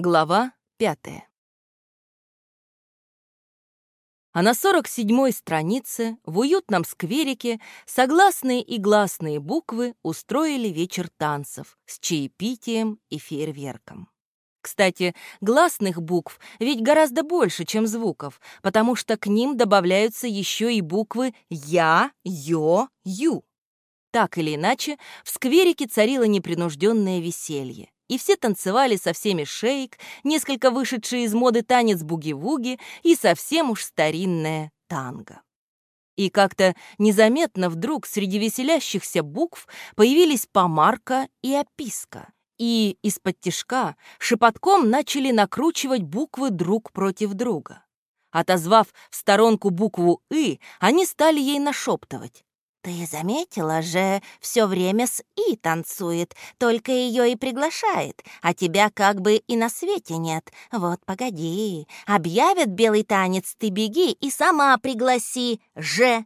Глава пятая. А на 47-й странице в уютном скверике согласные и гласные буквы устроили вечер танцев с чаепитием и фейерверком. Кстати, гласных букв ведь гораздо больше, чем звуков, потому что к ним добавляются еще и буквы «я», «ё», «ю». Так или иначе, в скверике царило непринужденное веселье и все танцевали со всеми шейк, несколько вышедшие из моды танец буги-вуги и совсем уж старинное танго. И как-то незаметно вдруг среди веселящихся букв появились помарка и описка. И из-под тишка шепотком начали накручивать буквы друг против друга. Отозвав в сторонку букву «ы», они стали ей нашептывать. «Ты заметила же, все время с И танцует, только ее и приглашает, а тебя как бы и на свете нет. Вот погоди, объявят белый танец, ты беги и сама пригласи Ж».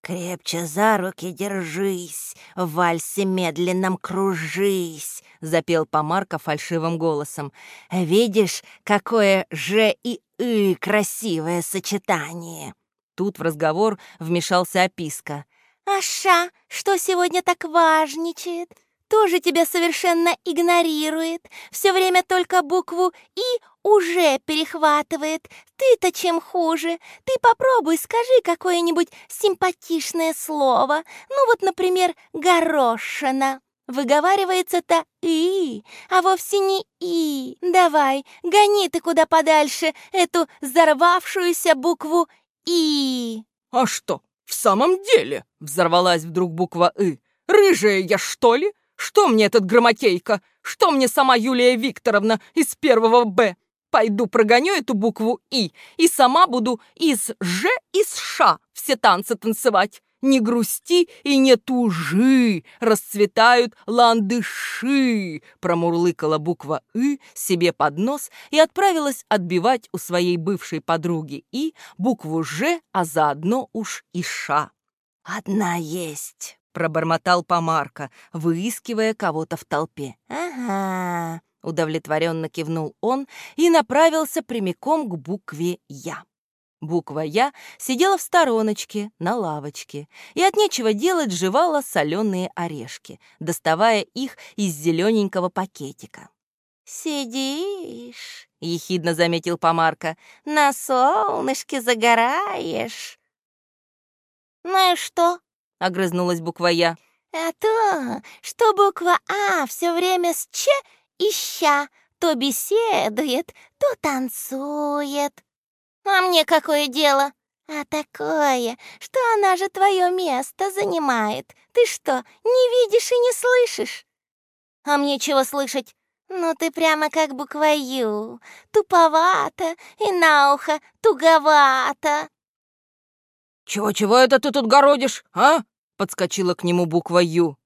«Крепче за руки держись, в вальсе медленном кружись», — запел Помарка фальшивым голосом. «Видишь, какое «Ж» и «ы» красивое сочетание!» Тут в разговор вмешался описка. Аша, что сегодня так важничает? Тоже тебя совершенно игнорирует. Все время только букву «и» уже перехватывает. Ты-то чем хуже? Ты попробуй, скажи какое-нибудь симпатичное слово. Ну вот, например, «горошина». Выговаривается-то «и», а вовсе не «и». Давай, гони ты куда подальше эту взорвавшуюся букву «и». «А что, «В самом деле!» — взорвалась вдруг буква «ы». «Рыжая я, что ли? Что мне этот грамотейка? Что мне сама Юлия Викторовна из первого «Б»? Пойду прогоню эту букву «и» и сама буду из «Ж» и с «Ш» все танцы танцевать. Не грусти и не тужи, расцветают ландыши, промурлыкала буква «ы» себе под нос и отправилась отбивать у своей бывшей подруги «и» букву «ж», а заодно уж и «ша». «Одна есть», — пробормотал Помарка, выискивая кого-то в толпе. «Ага», — удовлетворенно кивнул он и направился прямиком к букве «я». Буква «Я» сидела в стороночке, на лавочке, и от нечего делать жевала соленые орешки, доставая их из зелененького пакетика. «Сидишь», — ехидно заметил Помарка, — «на солнышке загораешь». «Ну и что?» — огрызнулась буква «Я». «А то, что буква «А» все время с «Ч» и «Ща» то беседует, то танцует». А мне какое дело? А такое, что она же твое место занимает. Ты что, не видишь и не слышишь? А мне чего слышать? Ну ты прямо как буква «Ю», туповато и на ухо туговато. «Чего-чего это ты тут городишь, а?» — подскочила к нему буква «Ю».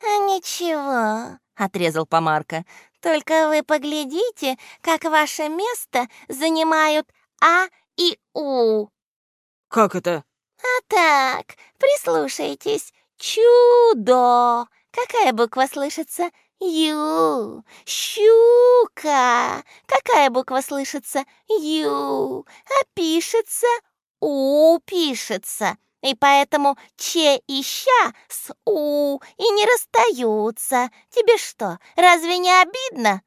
«А ничего», — отрезал Помарка, «только вы поглядите, как ваше место занимают а и У. Как это? А так, прислушайтесь. Чудо. Какая буква слышится? Ю. Щука. Какая буква слышится? Ю. А пишется? У пишется. И поэтому Че и Ща с У и не расстаются. Тебе что, разве не обидно?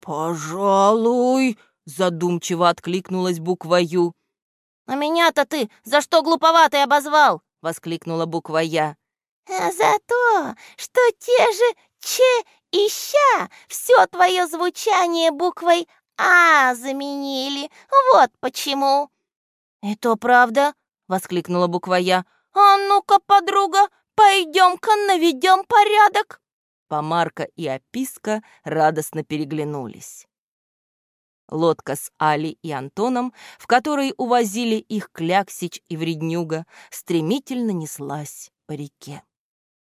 Пожалуй, Задумчиво откликнулась буква «Ю». «А меня-то ты за что глуповатый обозвал?» — воскликнула буква «Я». «А за то, что те же «Ч» и «Ща» все твое звучание буквой «А» заменили. Вот почему». «И то правда?» — воскликнула буква «Я». «А ну-ка, подруга, пойдем-ка наведем порядок». Помарка и Описка радостно переглянулись. Лодка с Али и Антоном, в которой увозили их Кляксич и Вреднюга, стремительно неслась по реке.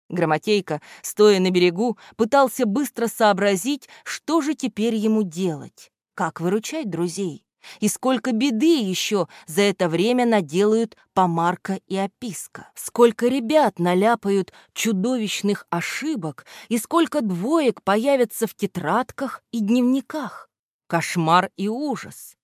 Громотейка, стоя на берегу, пытался быстро сообразить, что же теперь ему делать, как выручать друзей. И сколько беды еще за это время наделают помарка и описка. Сколько ребят наляпают чудовищных ошибок, и сколько двоек появятся в тетрадках и дневниках. Кошмар и ужас.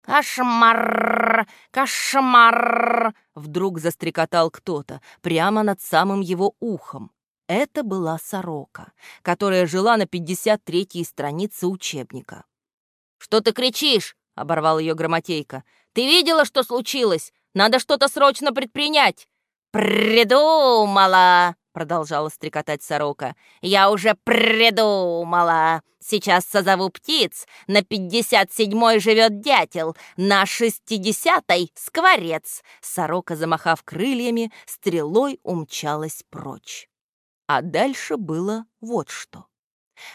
«Кошмар! Кошмар!» Вдруг застрекотал кто-то прямо над самым его ухом. Это была сорока, которая жила на 53-й странице учебника. «Что ты кричишь?» — оборвал ее грамотейка. «Ты видела, что случилось? Надо что-то срочно предпринять!» «Придумала!» — продолжала стрекотать сорока. «Я уже придумала! Сейчас созову птиц. На пятьдесят седьмой живет дятел, на шестидесятой — скворец!» Сорока, замахав крыльями, стрелой умчалась прочь. А дальше было вот что.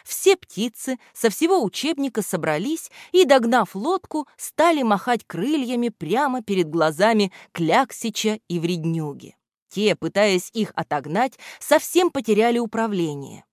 Все птицы со всего учебника собрались и, догнав лодку, стали махать крыльями прямо перед глазами Кляксича и Вреднюги. Те, пытаясь их отогнать, совсем потеряли управление.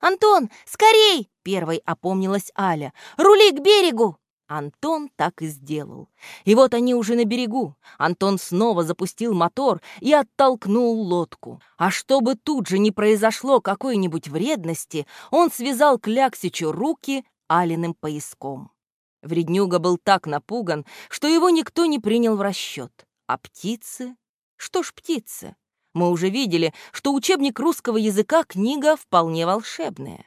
«Антон, скорей!» — первой опомнилась Аля. «Рули к берегу!» Антон так и сделал. И вот они уже на берегу. Антон снова запустил мотор и оттолкнул лодку. А чтобы тут же не произошло какой-нибудь вредности, он связал Кляксичу руки алиным пояском. Вреднюга был так напуган, что его никто не принял в расчет. А птицы? Что ж птицы? Мы уже видели, что учебник русского языка книга вполне волшебная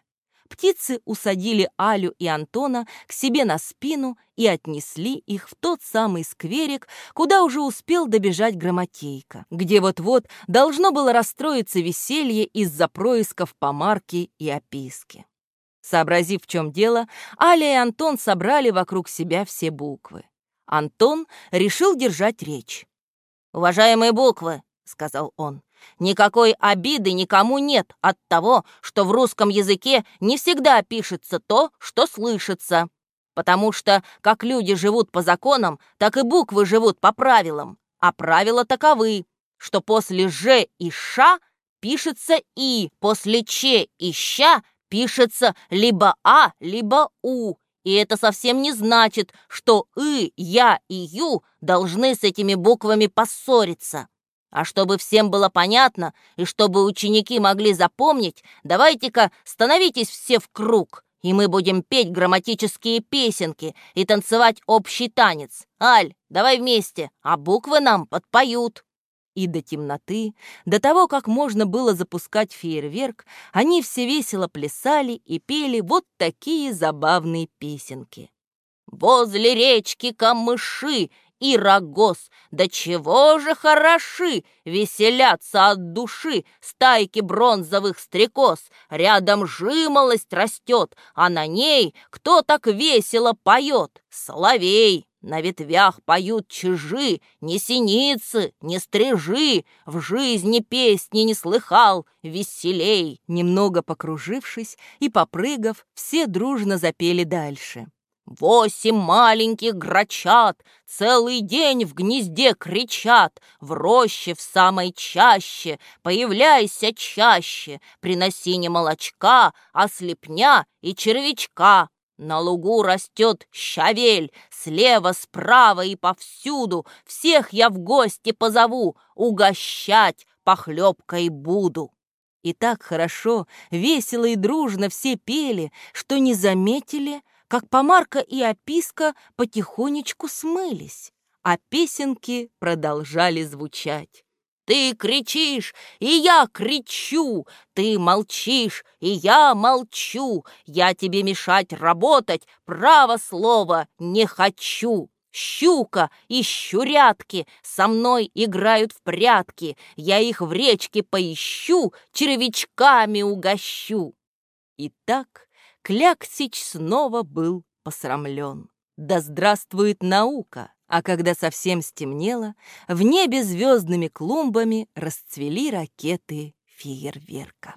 птицы усадили Алю и Антона к себе на спину и отнесли их в тот самый скверик, куда уже успел добежать грамотейка, где вот-вот должно было расстроиться веселье из-за происков помарки и описки. Сообразив, в чем дело, Аля и Антон собрали вокруг себя все буквы. Антон решил держать речь. «Уважаемые буквы», — сказал он, Никакой обиды никому нет от того, что в русском языке не всегда пишется то, что слышится. Потому что как люди живут по законам, так и буквы живут по правилам. А правила таковы, что после «ж» и «ш» пишется «и», после «ч» и «ща» пишется либо «а», либо «у». И это совсем не значит, что «и», «я» и «ю» должны с этими буквами поссориться. А чтобы всем было понятно и чтобы ученики могли запомнить, давайте-ка становитесь все в круг, и мы будем петь грамматические песенки и танцевать общий танец. Аль, давай вместе, а буквы нам подпоют. И до темноты, до того, как можно было запускать фейерверк, они все весело плясали и пели вот такие забавные песенки. «Возле речки камыши и рогоз. Да чего же хороши, веселятся от души стайки бронзовых стрекоз. Рядом жимолость растет, а на ней кто так весело поет? Соловей. На ветвях поют чижи, ни синицы, ни стрижи, В жизни песни не слыхал, веселей. Немного покружившись и попрыгав, все дружно запели дальше. Восемь маленьких грачат целый день в гнезде кричат, В роще в самой чаще, появляйся чаще, Приноси не молочка, а слепня и червячка. На лугу растет щавель, слева, справа и повсюду, Всех я в гости позову, угощать похлебкой буду. И так хорошо, весело и дружно все пели, что не заметили — как помарка и описка потихонечку смылись, а песенки продолжали звучать. Ты кричишь, и я кричу, ты молчишь, и я молчу, я тебе мешать работать, право слова не хочу. Щука и щурятки со мной играют в прятки, я их в речке поищу, червячками угощу. И так Кляксич снова был посрамлен. Да здравствует наука! А когда совсем стемнело, в небе звездными клумбами расцвели ракеты фейерверка.